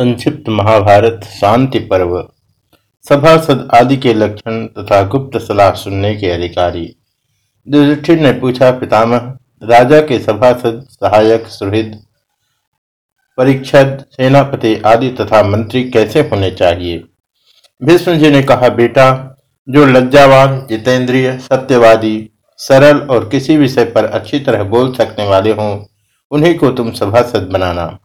संक्षिप्त महाभारत, शांति पर्व। सभासद आदि के लक्षण तथा गुप्त सलाह सुनने के अधिकारी। युधिष्ठिर ने पूछा, पितामह, राजा के सभासद, सहायक, सुहृद, परीक्षद, सेनापति आदि तथा मंत्री कैसे होने चाहिए? भीष्म जी ने कहा, बेटा, जो लज्जावान, जितेंद्रिय, सत्यवादी, सरल और किसी विषय पर अच्छी तरह बोल सकने वाले हों, उन्हीं को तुम सभासद बनाना।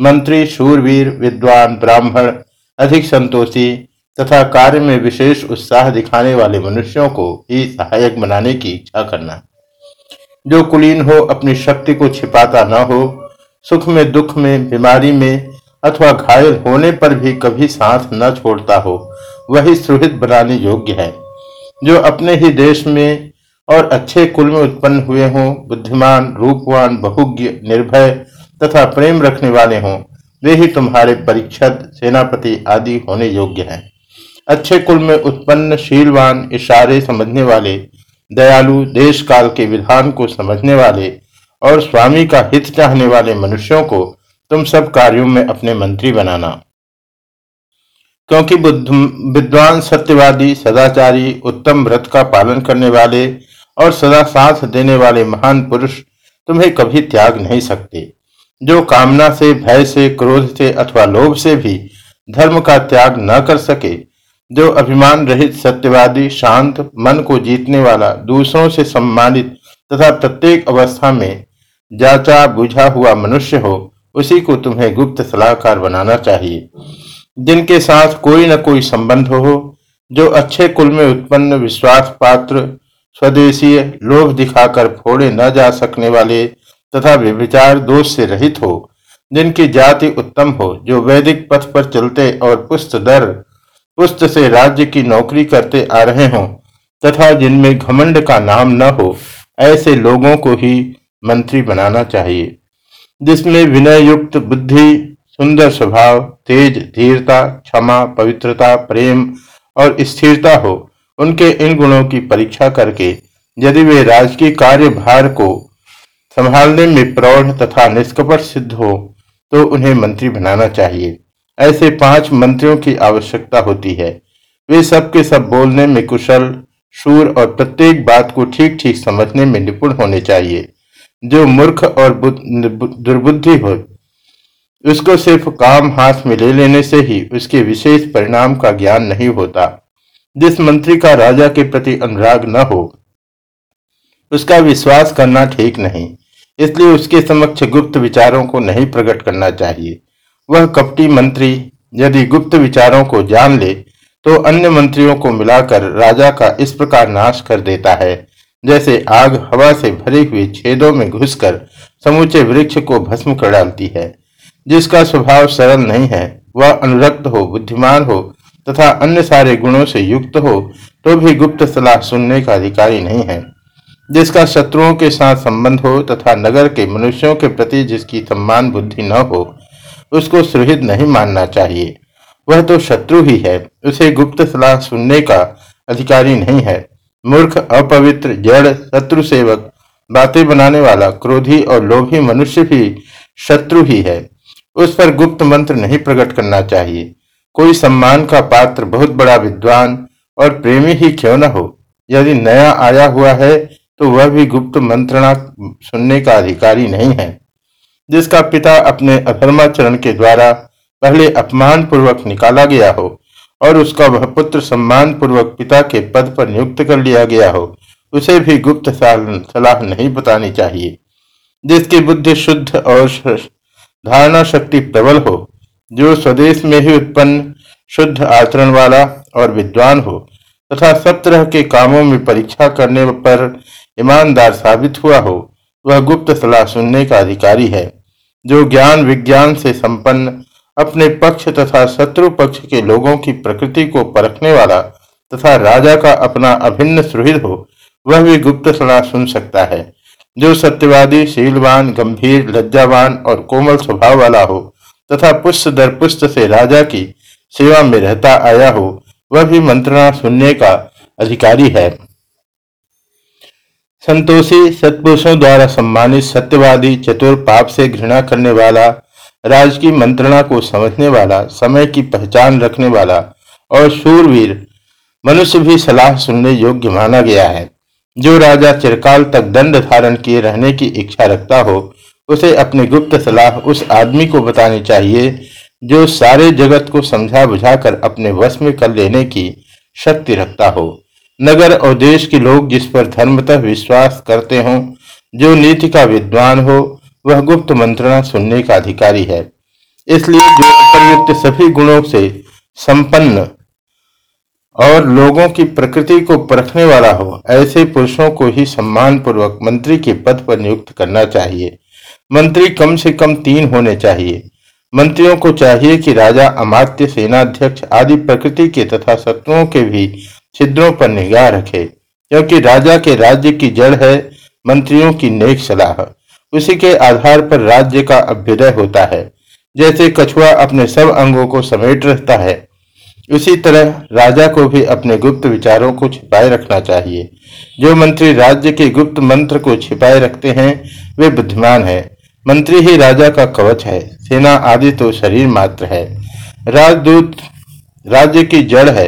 मंत्री, शूरवीर, विद्वान, ब्राह्मण, अधिक संतोषी तथा कार्य में विशेष उत्साह दिखाने वाले मनुष्यों को ही सहायक बनाने की इच्छा करना। जो कुलीन हो, अपनी शक्ति को छिपाता न हो, सुख में, दुख में, बीमारी में अथवा घायल होने पर भी कभी सांस न छोड़ता हो, वही सुहित बनाने योग्य है। जो अपने ही देश में और अच्छे कुल में उत्पन्न हुए हों, बुद्धिमान, रूपवान, बहुज्ञ, निर्भय तथा प्रेम रखने वाले हों, वे ही तुम्हारे परीक्षद सेनापति आदि होने योग्य हैं। अच्छे कुल में उत्पन्न, शीलवान, इशारे समझने वाले, दयालु देश काल के विधान को समझने वाले, और स्वामी का हित चाहने वाले मनुष्यों को तुम सब कार्यों में अपने मंत्री बनाना। क्योंकि विद्वान, सत्यवादी, सदाचारी, उत्तम व्रत का पालन करने वाले, और सदा साथ देने वाले महान पुरुष, तुम्हें कभी त्याग नहीं सकते। जो कामना से, भय से, क्रोध से अथवा लोभ से भी धर्म का त्याग न कर सके, जो अभिमान रहित, सत्यवादी, शांत मन को जीतने वाला, दूसरों से सम्मानित तथा प्रत्येक अवस्था में जाचा बुझा हुआ मनुष्य हो, उसी को तुम्हें गुप्त सलाहकार बनाना चाहिए। जिनके साथ कोई न कोई संबंध हो, जो अच्छे कुल में उत्पन्न विश्वास पात्र स्वदेशीय, लोभ दिखाकर फोड़े न जा सकने वाले तथा व्यभिचार दोष से रहित हो, जिनकी जाति उत्तम हो, जो वैदिक पथ पर चलते और पुस्त दर पुस्त से राज्य की नौकरी करते आ रहे हों, तथा जिनमें घमंड का नाम न हो, ऐसे लोगों को ही मंत्री बनाना चाहिए। जिसमें विनय युक्त बुद्धि, सुंदर स्वभाव, तेज धीरता, क्षमा, पवित्रता, प्रेम और स्थिरता हो, उनके इन गुणों की परीक्षा करके, यदि वे राजकीय कार्यभार को संभालने में प्रौढ़ तथा निष्कपट सिद्ध हो तो उन्हें मंत्री बनाना चाहिए। ऐसे पाँच मंत्रियों की आवश्यकता होती है। वे सबके सब बोलने में कुशल, शूर और प्रत्येक बात को ठीक ठीक समझने में निपुण होने चाहिए। जो मूर्ख और दुर्बुद्धि हो, उसको सिर्फ़ काम हाथ में ले लेने से ही उसके विशेष परिणाम का ज्ञान नहीं होता। जिस मंत्री का राजा के प्रति अनुराग न हो, उसका विश्वास करना ठीक नहीं। इसलिए उसके समक्ष गुप्त विचारों को नहीं प्रकट करना चाहिए। वह कपटी मंत्री यदि गुप्त विचारों को जान ले तो अन्य मंत्रियों को मिलाकर राजा का इस प्रकार नाश कर देता है। जैसे आग हवा से भरे हुए छेदों में घुसकर समूचे वृक्ष को भस्म कर डालती है। जिसका स्वभाव सरल नहीं है, वह अनुरक्त हो, बुद्धिमान हो तथा अन्य सारे गुणों से युक्त हो तो भी गुप्त सलाह सुनने का अधिकारी नहीं है। जिसका शत्रुओं के साथ संबंध हो तथा नगर के मनुष्यों के प्रति जिसकी सम्मान बुद्धि न हो, उसको सुहृद नहीं मानना चाहिए। वह तो शत्रु ही है। उसे गुप्त सलाह सुनने का अधिकारी नहीं है। मूर्ख, अपवित्र, जड़, शत्रु सेवक, बातें बनाने वाला, क्रोधी और लोभी मनुष्य भी शत्रु ही है। उस पर गुप्त मंत्र नहीं प्रकट करना चाहिए। कोई सम्मान का पात्र बहुत बड़ा विद्वान और प्रेमी ही क्यों न हो? यदि नया आया हुआ है तो वह भी गुप्त मंत्रणा सुनने का अधिकारी नहीं है, जिसका पिता अपने अधर्माचरण के द्वारा पहले अपमान पूर्वक निकाला गया हो और उसका वह पुत्र सम्मान पूर्वक पिता के पद पर नियुक्त कर लिया गया हो, उसे भी गुप्त सलाह नहीं बतानी चाहिए, जिसकी बुद्धि शुद्ध और धारणा शक्ति प्रबल हो, जो स्वदेश में ही उत्पन्न शुद्ध आचरण वाला और विद्वान हो, तथा सब तरह के कामों में परीक्षा करने पर ईमानदार साबित हुआ हो, वह गुप्त सलाह सुनने का अधिकारी है, जो ज्ञान विज्ञान से संपन्न, अपने पक्ष तथा शत्रु पक्ष के लोगों की प्रकृति को परखने वाला तथा राजा का अपना अभिन्न सुहृद हो, वह भी गुप्त सलाह सुन सकता है। जो सत्यवादी, शीलवान, गंभीर, लज्जावान और कोमल स्वभाव वाला हो, तथा पुष्ट दर पुष्ट से राजा की सेवा में रहता आया हो, वह भी मंत्रणा सुनने का अधिकारी है। संतोषी सत्पुरुषों द्वारा सम्मानित सत्यवादी चतुर पाप से घृणा करने वाला, राज की मंत्रणा को समझने वाला, समय की पहचान रखने वाला और शूरवीर मनुष्य भी सलाह सुनने योग्य माना गया है। जो राजा चिरकाल तक दंड धारण किए रहने की इच्छा रखता हो, उसे अपनी गुप्त सलाह उस आदमी को बतानी चाहिए, जो सारे जगत को समझा बुझाकर अपने वश में कर लेने की शक्ति रखता हो। नगर और देश के लोग जिस पर धर्मतः विश्वास करते हों, जो नीति का विद्वान हो, वह गुप्त मंत्रणा सुनने का अधिकारी है। इसलिए जो उपयुक्त सभी गुणों से संपन्न और लोगों की प्रकृति को परखने वाला हो, ऐसे पुरुषों को ही सम्मान पूर्वक मंत्री के पद पर नियुक्त करना चाहिए। मंत्री कम से कम तीन होने चाहिए। मंत्रियों को चाहिए कि राजा, अमात्य, सेनाध्यक्ष आदि प्रकृति के तथा शत्रुओं के भी छिद्रों पर निगाह रखे, क्योंकि राजा के राज्य की जड़ है, मंत्रियों की नेक सलाह। उसी के आधार पर राज्य का अभ्युदय होता है, जैसे कछुआ अपने सब अंगों को समेट रहता है। उसी तरह राजा को भी अपने गुप्त विचारों को छिपाए रखना चाहिए। जो मंत्री राज्य के गुप्त मंत्र को छिपाए रखते हैं, वे बुद्धिमान है। मंत्री ही राजा का कवच है, सेना आदि तो शरीर मात्र है। राजदूत, राज्य की जड़ है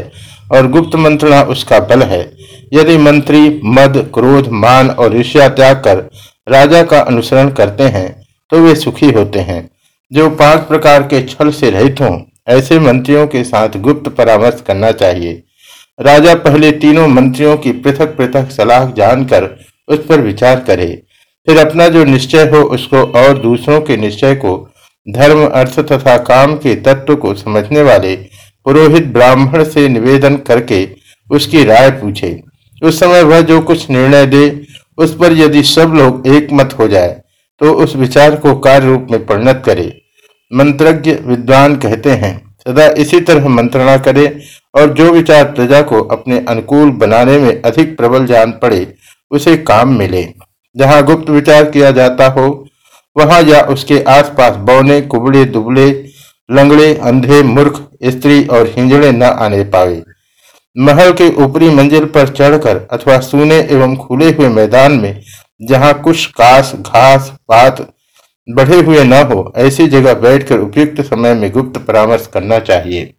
और गुप्त मंत्रणा उसका बल है। यदि मंत्री, मद, क्रोध, मान और ईर्ष्या त्याग कर राजा का अनुसरण करते हैं तो वे सुखी होते हैं। जो पाँच प्रकार के छल से रहित हों, ऐसे मंत्रियों के साथ गुप्त परामर्श करना चाहिए। राजा पहले तीनों मंत्रियों की पृथक पृथक सलाह जानकर उस पर विचार करे। फिर अपना जो निश्चय हो, उसको और दूसरों के निश्चय को, धर्म, अर्थ तथा काम के तत्व को समझने वाले पुरोहित ब्राह्मण से निवेदन करके उसकी राय पूछे। उस समय वह जो कुछ निर्णय दे, उस पर यदि सब लोग एक मत हो जाए तो उस विचार को कार्य रूप में परिणत करे। मंत्रज्ञ विद्वान कहते हैं, सदा इसी तरह मंत्रणा करे और जो विचार प्रजा को अपने अनुकूल बनाने में अधिक प्रबल जान पड़े, उसे काम मिले। जहाँ गुप्त विचार किया जाता हो, वहाँ या उसके आसपास बौने, कुबड़े, दुबले लंगड़े, अंधे, मूर्ख, स्त्री और हिंजड़े न आने पाए महल के ऊपरी मंजिल पर चढ़कर अथवा सूने एवं खुले हुए मैदान में, जहाँ कुछ कास, घास, पात बढ़े हुए न हो, ऐसी जगह बैठकर उपयुक्त समय में गुप्त परामर्श करना चाहिए।